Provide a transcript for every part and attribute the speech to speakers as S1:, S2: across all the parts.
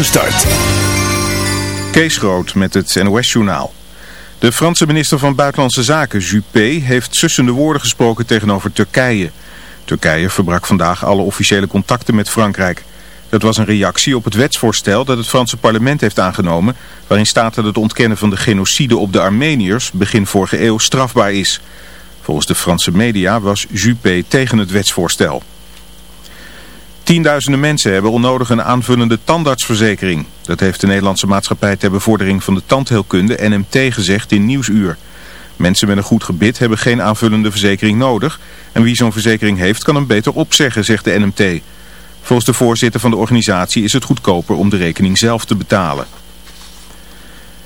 S1: Gestart.
S2: Kees Groot met het NOS-journaal. De Franse minister van Buitenlandse Zaken, Juppé, heeft sussende woorden gesproken tegenover Turkije. Turkije verbrak vandaag alle officiële contacten met Frankrijk. Dat was een reactie op het wetsvoorstel dat het Franse parlement heeft aangenomen... waarin staat dat het ontkennen van de genocide op de Armeniërs begin vorige eeuw strafbaar is. Volgens de Franse media was Juppé tegen het wetsvoorstel. Tienduizenden mensen hebben onnodig een aanvullende tandartsverzekering. Dat heeft de Nederlandse maatschappij ter bevordering van de tandheelkunde NMT gezegd in Nieuwsuur. Mensen met een goed gebit hebben geen aanvullende verzekering nodig. En wie zo'n verzekering heeft kan hem beter opzeggen, zegt de NMT. Volgens de voorzitter van de organisatie is het goedkoper om de rekening zelf te betalen.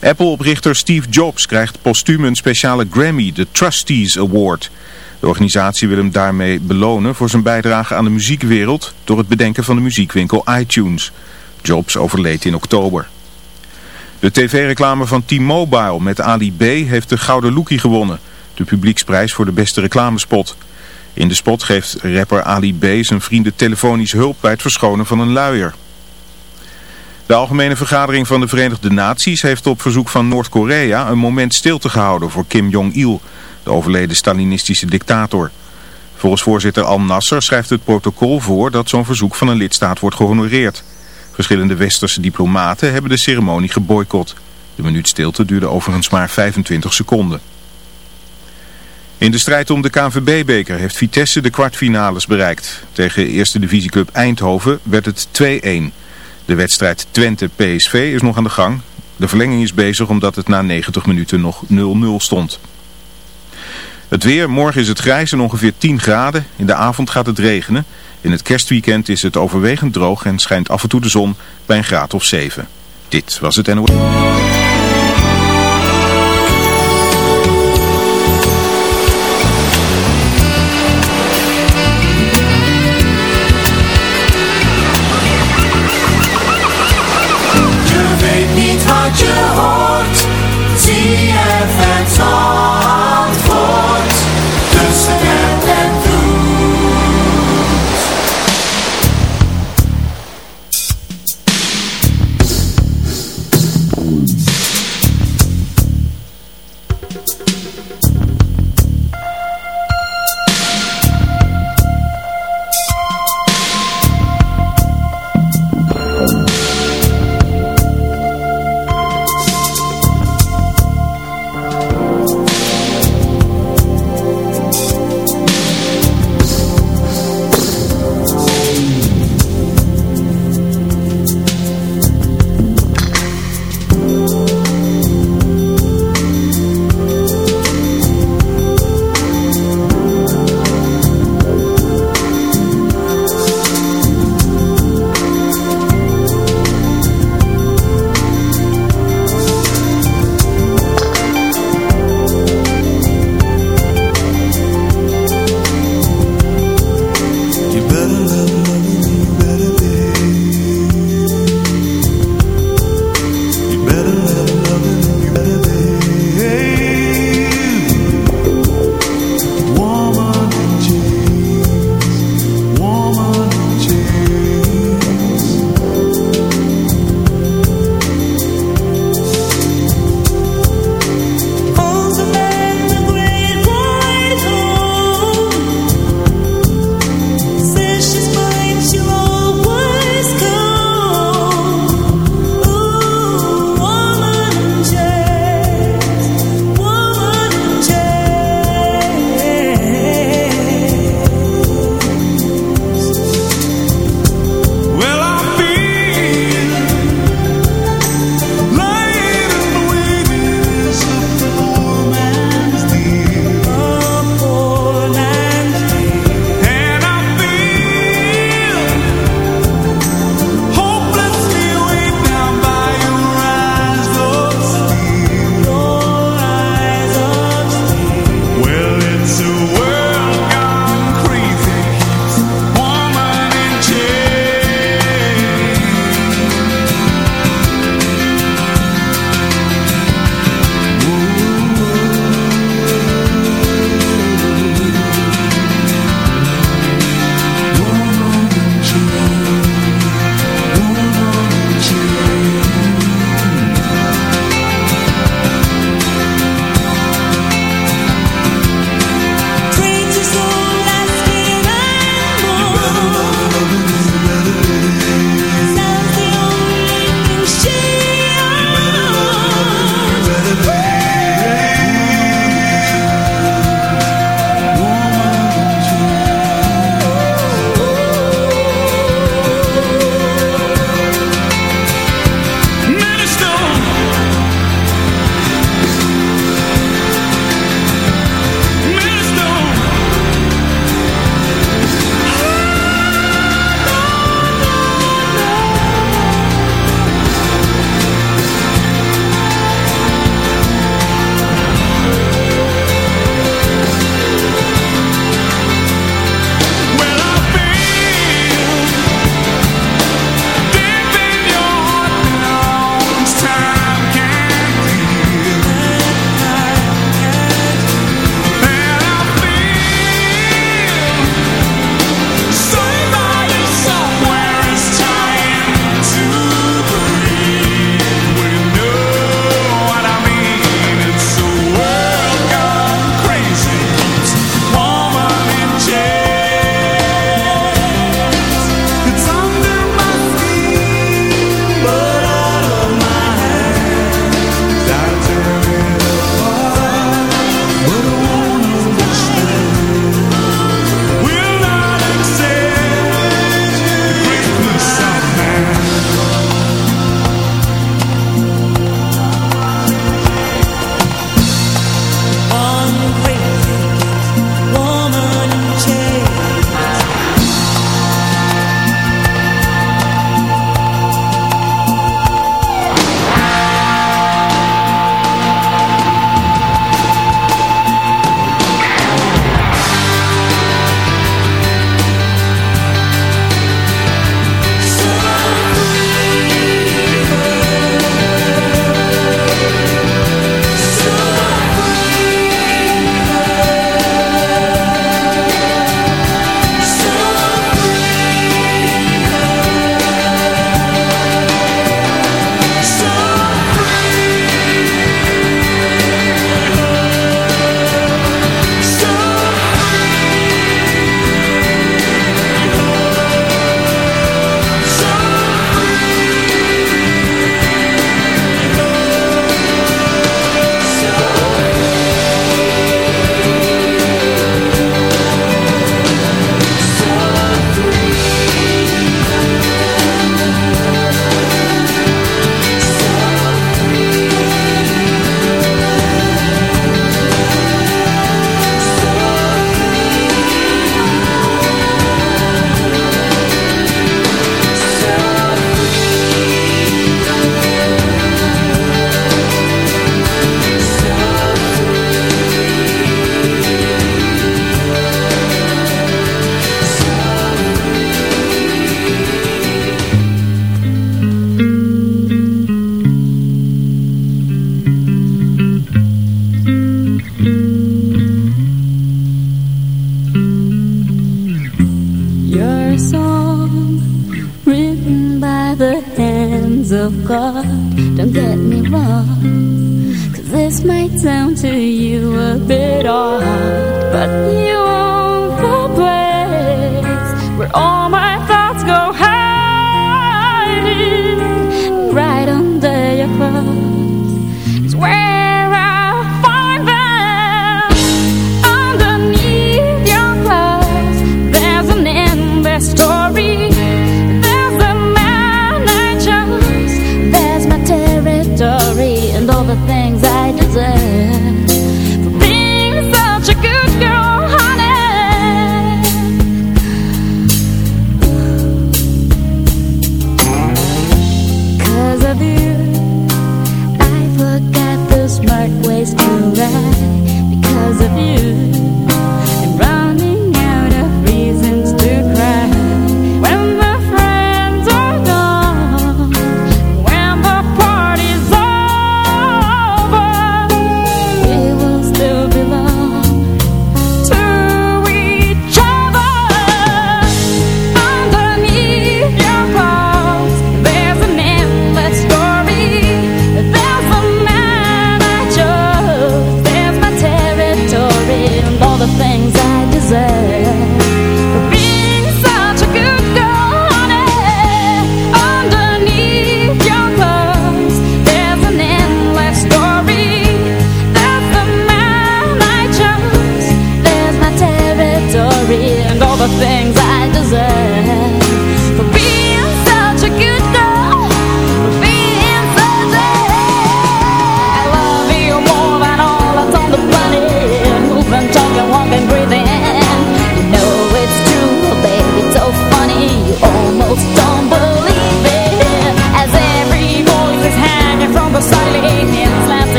S2: Apple-oprichter Steve Jobs krijgt postuum een speciale Grammy, de Trustees Award... De organisatie wil hem daarmee belonen voor zijn bijdrage aan de muziekwereld door het bedenken van de muziekwinkel iTunes. Jobs overleed in oktober. De tv-reclame van T-Mobile met Ali B heeft de Gouden Lookie gewonnen, de publieksprijs voor de beste reclamespot. In de spot geeft rapper Ali B zijn vrienden telefonisch hulp bij het verschonen van een luier. De Algemene Vergadering van de Verenigde Naties heeft op verzoek van Noord-Korea een moment stilte gehouden voor Kim Jong-il de overleden Stalinistische dictator. Volgens voorzitter Al-Nasser schrijft het protocol voor dat zo'n verzoek van een lidstaat wordt gehonoreerd. Verschillende westerse diplomaten hebben de ceremonie geboycott. De minuut stilte duurde overigens maar 25 seconden. In de strijd om de KNVB-beker heeft Vitesse de kwartfinales bereikt. Tegen eerste divisieclub Eindhoven werd het 2-1. De wedstrijd Twente-PSV is nog aan de gang. De verlenging is bezig omdat het na 90 minuten nog 0-0 stond. Het weer, morgen is het grijs en ongeveer 10 graden. In de avond gaat het regenen. In het kerstweekend is het overwegend droog en schijnt af en toe de zon bij een graad of 7. Dit was het NOS.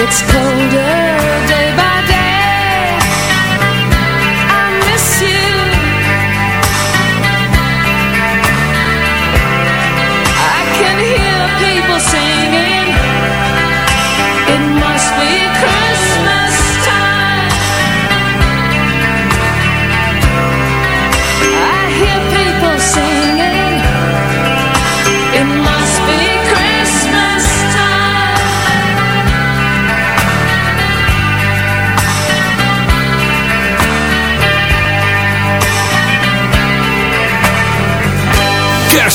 S3: It's cold.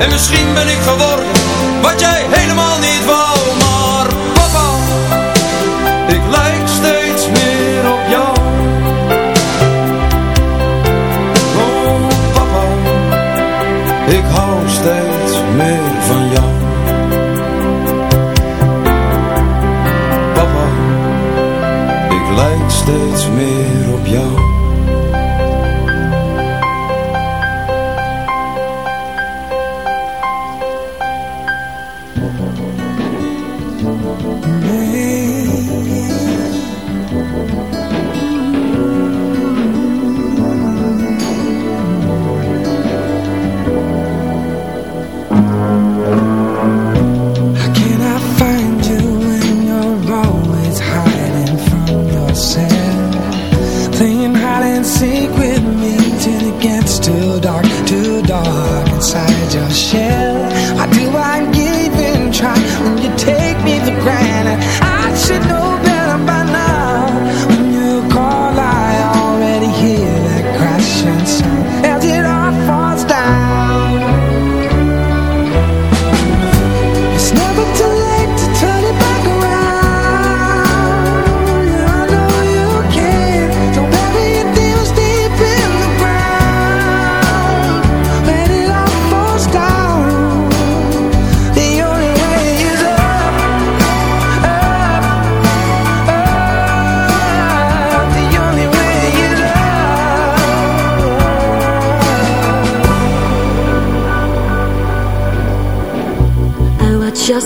S4: En misschien ben ik geworden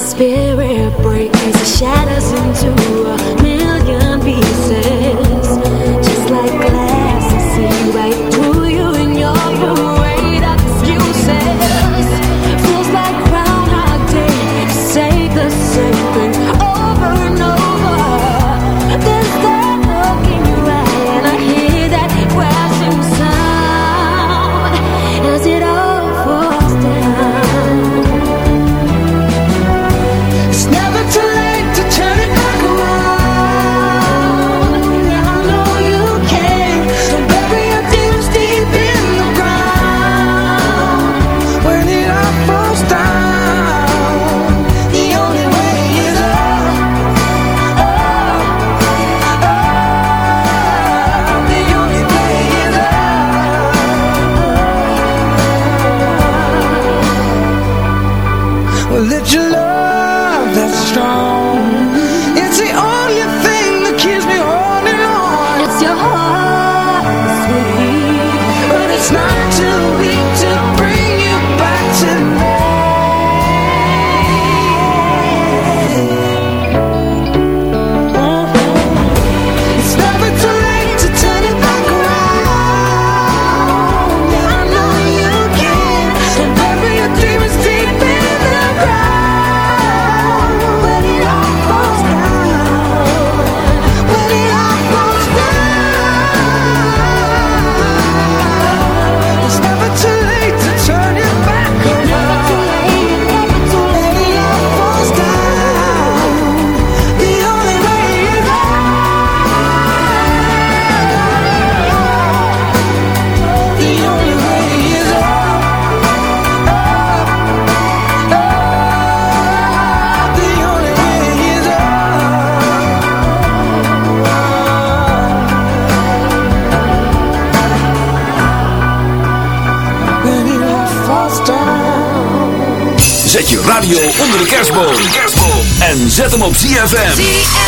S3: spirit Zet hem op ZFM.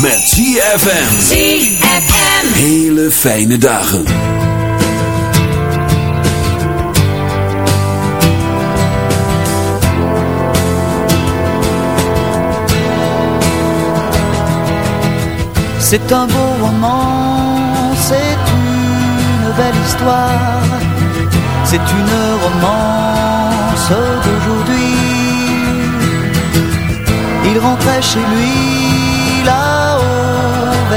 S3: Met ZFM.
S1: ZFM.
S3: Hele fijne dagen.
S5: C'est un beau roman, c'est une belle histoire, c'est une romance d'aujourd'hui il rentrait chez lui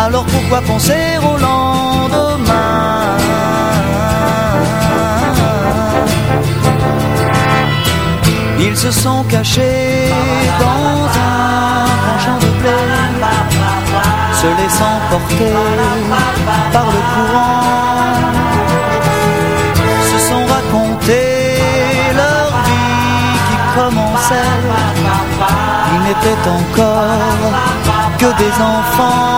S5: Alors pourquoi penser au lendemain Ils se sont cachés dans un champ de blé, se laissant porter par le courant, se sont racontés leur vie qui commençait. N'étaient encore que des enfants,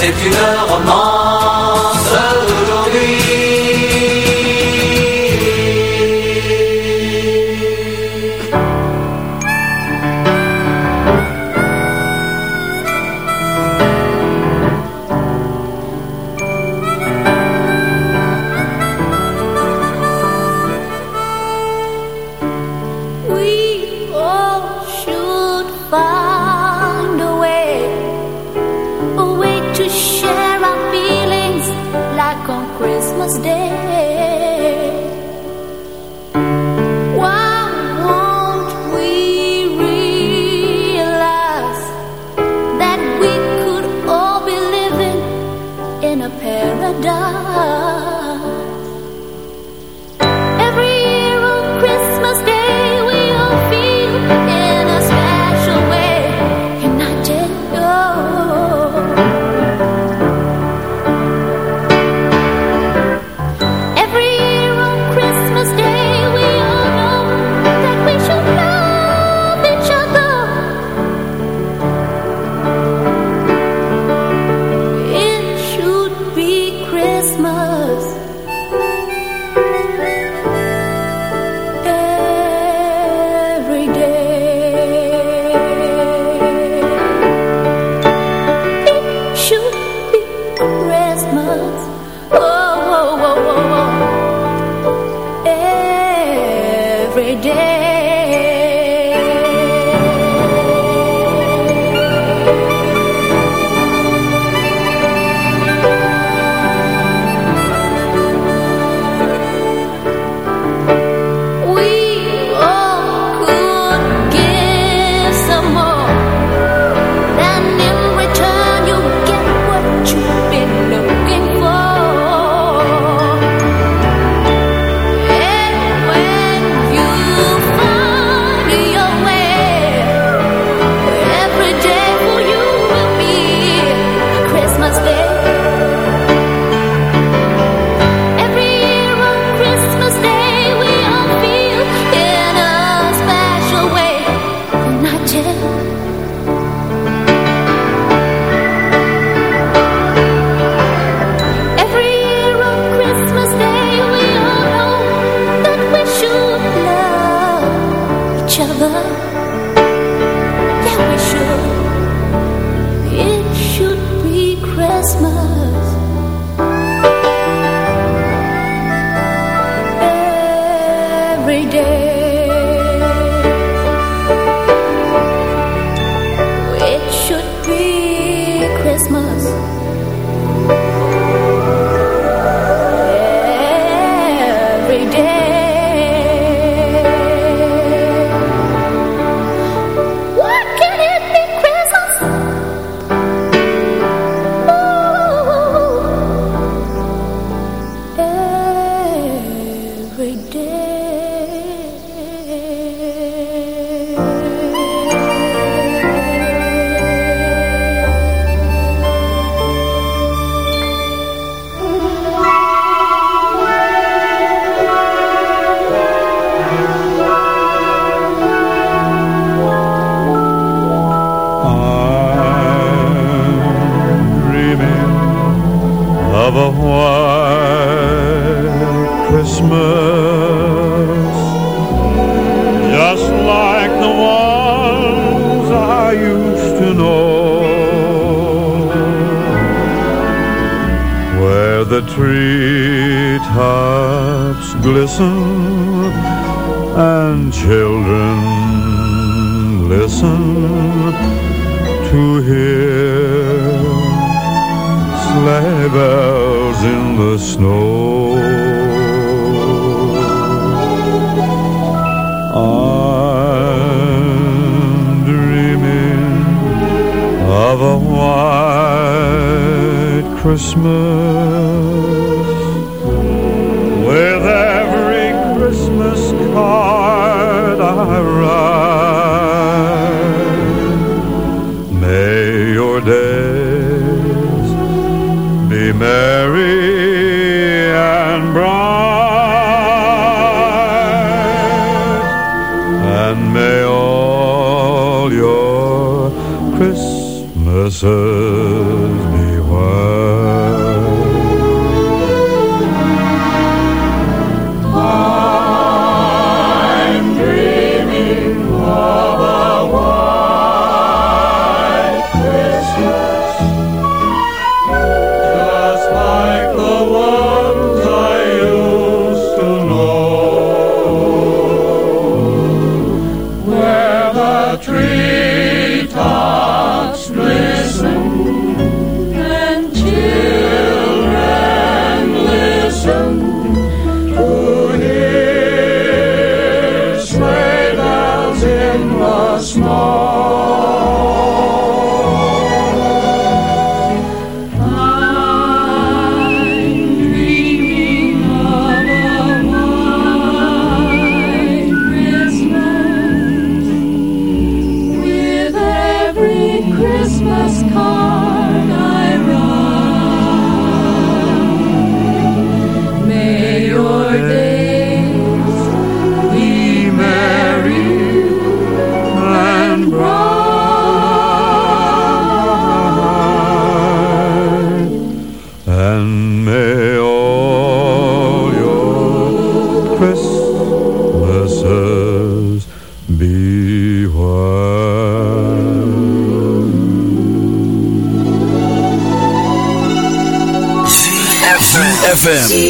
S5: c'est une romance
S1: Christmas
S6: ZFM.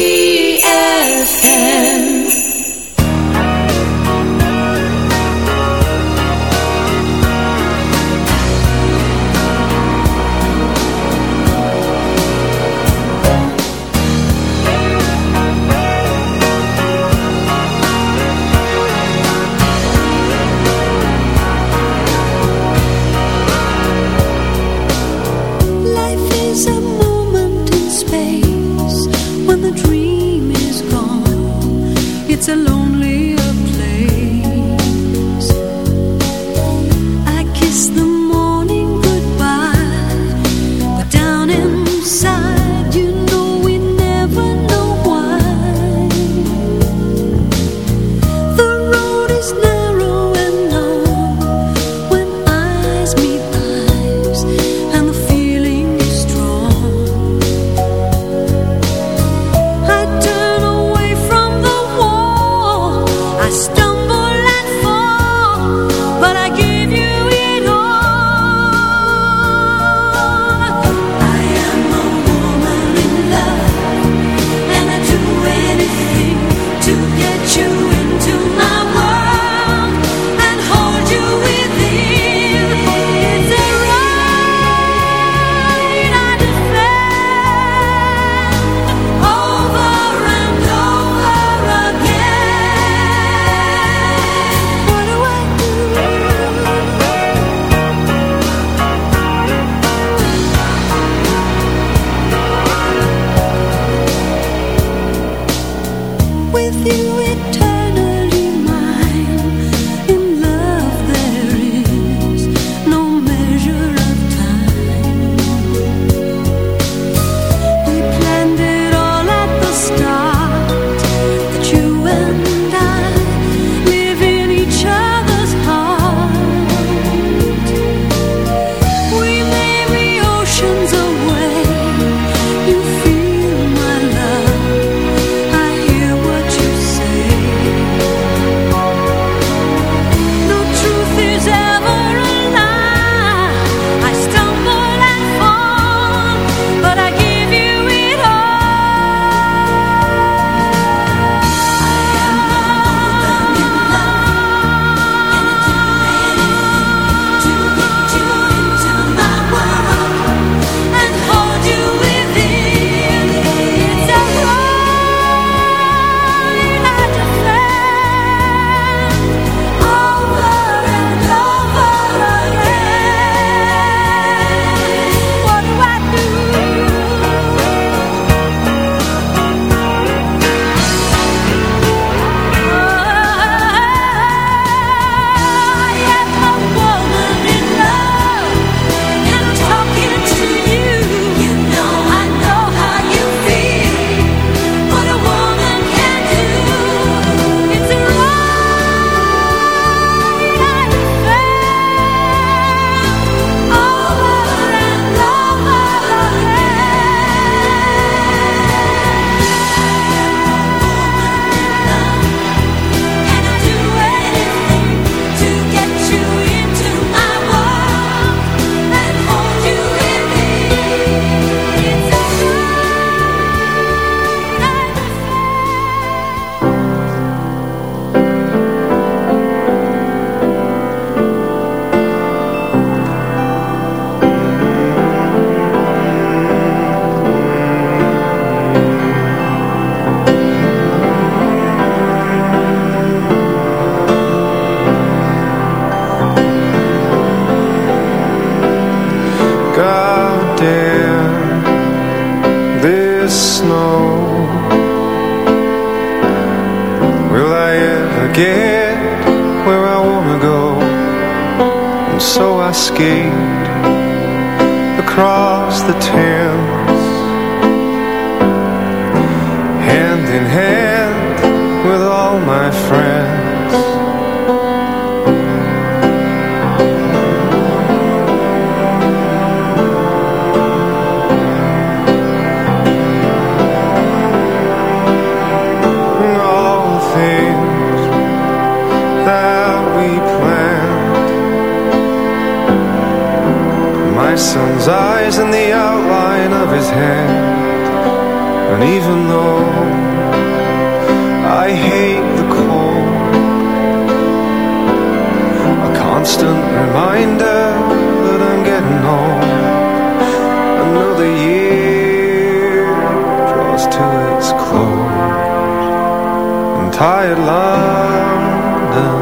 S6: London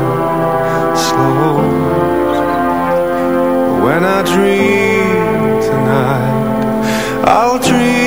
S6: slows. When I dream tonight I'll dream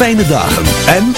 S7: Fijne dagen en